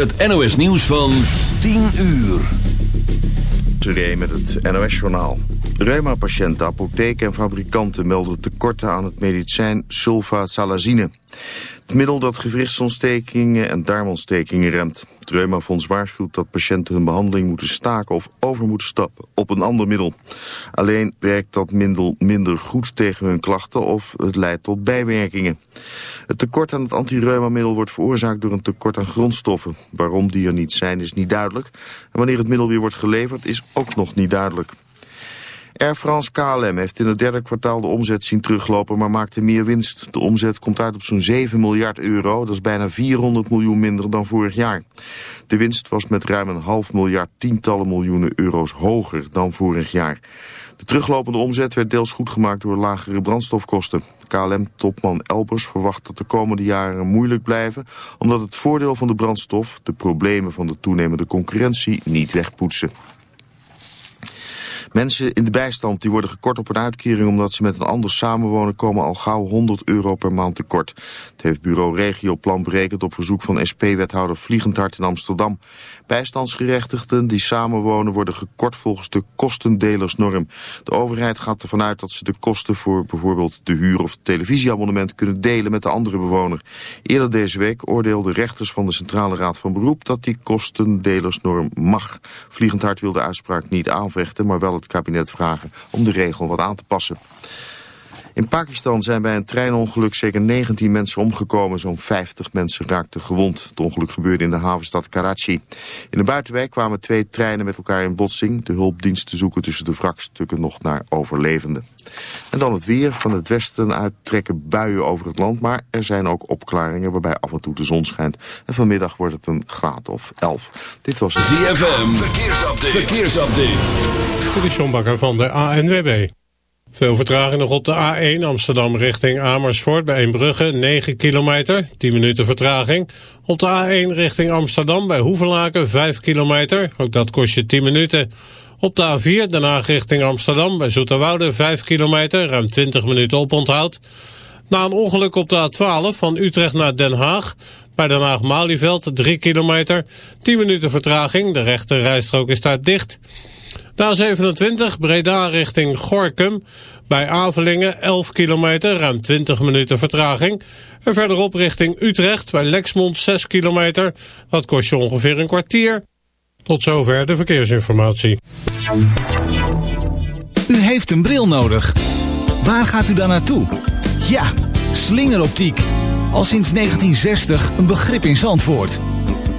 het NOS nieuws van 10 uur. Today met het NOS-journaal. Reuma-patiënten, apotheken en fabrikanten melden tekorten aan het medicijn sulfasalazine. Het middel dat gewrichtsontstekingen en darmontstekingen remt. Het Reumafonds waarschuwt dat patiënten hun behandeling moeten staken of over moeten stappen op een ander middel. Alleen werkt dat middel minder goed tegen hun klachten of het leidt tot bijwerkingen. Het tekort aan het antireumamiddel wordt veroorzaakt door een tekort aan grondstoffen. Waarom die er niet zijn is niet duidelijk. En wanneer het middel weer wordt geleverd is ook nog niet duidelijk. Air France KLM heeft in het derde kwartaal de omzet zien teruglopen, maar maakte meer winst. De omzet komt uit op zo'n 7 miljard euro, dat is bijna 400 miljoen minder dan vorig jaar. De winst was met ruim een half miljard tientallen miljoenen euro's hoger dan vorig jaar. De teruglopende omzet werd deels goed gemaakt door lagere brandstofkosten. KLM-topman Elbers verwacht dat de komende jaren moeilijk blijven... omdat het voordeel van de brandstof de problemen van de toenemende concurrentie niet wegpoetsen. Mensen in de bijstand die worden gekort op een uitkering omdat ze met een ander samenwonen komen al gauw 100 euro per maand tekort. Het heeft bureau Regioplan berekend op verzoek van SP-wethouder Vliegendhart in Amsterdam. Bijstandsgerechtigden die samenwonen worden gekort volgens de kostendelersnorm. De overheid gaat ervan uit dat ze de kosten voor bijvoorbeeld de huur of televisieabonnement kunnen delen met de andere bewoner. Eerder deze week oordeelden rechters van de Centrale Raad van Beroep dat die kostendelersnorm mag. Vliegendhart wil de uitspraak niet aanvechten, maar wel het kabinet vragen om de regel wat aan te passen. In Pakistan zijn bij een treinongeluk zeker 19 mensen omgekomen. Zo'n 50 mensen raakten gewond. Het ongeluk gebeurde in de havenstad Karachi. In de buitenwijk kwamen twee treinen met elkaar in botsing. De hulpdiensten zoeken tussen de wrakstukken nog naar overlevenden. En dan het weer. Van het westen uit trekken buien over het land. Maar er zijn ook opklaringen waarbij af en toe de zon schijnt. En vanmiddag wordt het een graad of 11. Dit was het ZFM. Verkeersupdate. Verkeersupdate. De Sjombakker van de ANWB. Veel vertraging nog op de A1 Amsterdam richting Amersfoort bij Eembrugge, 9 kilometer, 10 minuten vertraging. Op de A1 richting Amsterdam bij Hoevelaken, 5 kilometer, ook dat kost je 10 minuten. Op de A4 daarna richting Amsterdam bij Zoeterwoude, 5 kilometer, ruim 20 minuten oponthoud. Na een ongeluk op de A12 van Utrecht naar Den Haag, bij Den Haag-Malieveld, 3 kilometer, 10 minuten vertraging, de rechte rijstrook is daar dicht. De A27 Breda richting Gorkum. Bij Avelingen 11 kilometer, ruim 20 minuten vertraging. En verderop richting Utrecht bij Lexmond 6 kilometer. Dat kost je ongeveer een kwartier. Tot zover de verkeersinformatie. U heeft een bril nodig. Waar gaat u dan naartoe? Ja, slingeroptiek. Al sinds 1960 een begrip in Zandvoort.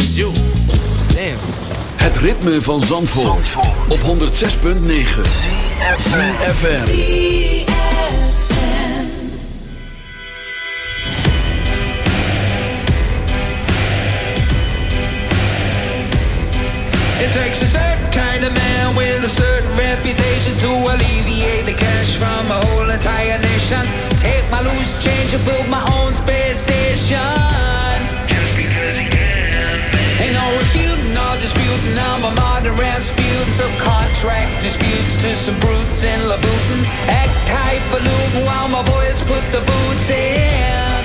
it was you. Damn. Het ritme van Zandvoort, op 106.9 FM. It takes a certain kind of man with a certain reputation to alleviate the cash from a whole entire nation. Take my loose change and build my own space Some contract disputes to some brutes in Louboutin. Act highfalutin while my boys put the boots in.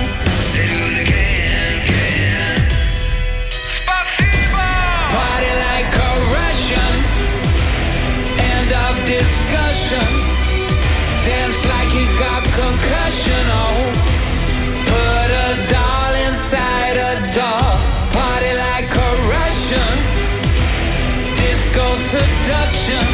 Party like a Russian. End of discussion. Dance like you got concussion. Oh, seduction.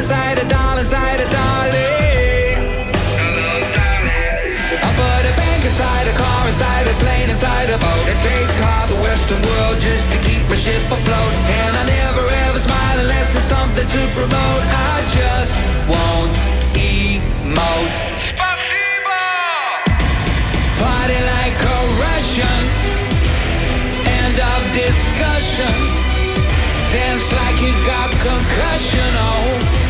Dollar side, a dollar side, a dolly. I put a bank inside a car, inside a plane, inside a boat. It takes half the Western world just to keep my ship afloat. And I never ever smile unless there's something to promote. I just won't emote. Party like a Russian. End of discussion. Dance like you got concussion. Oh,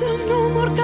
There's no more.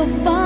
You'll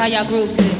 how y'all groove to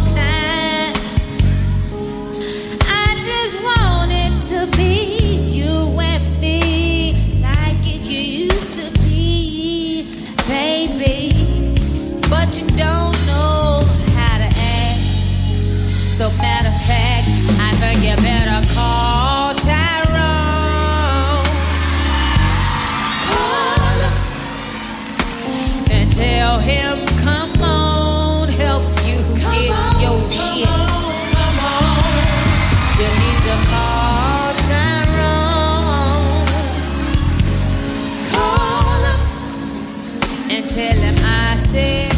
come on, help you get your shit. You need to call Call. And tell him I said.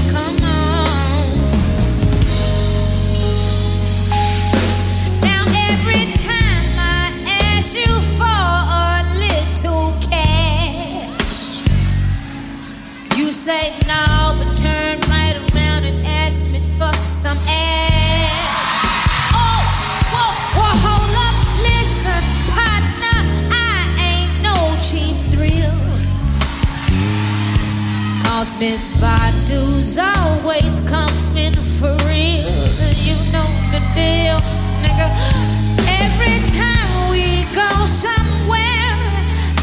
Every time we go somewhere,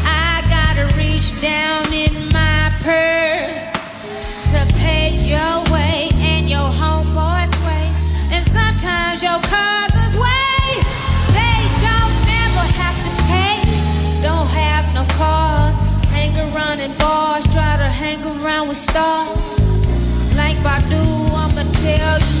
I gotta reach down in my purse to pay your way and your homeboy's way, and sometimes your cousin's way. They don't never have to pay, don't have no. Hang around in bars, try to hang around with stars. Like Badu, I'ma tell you.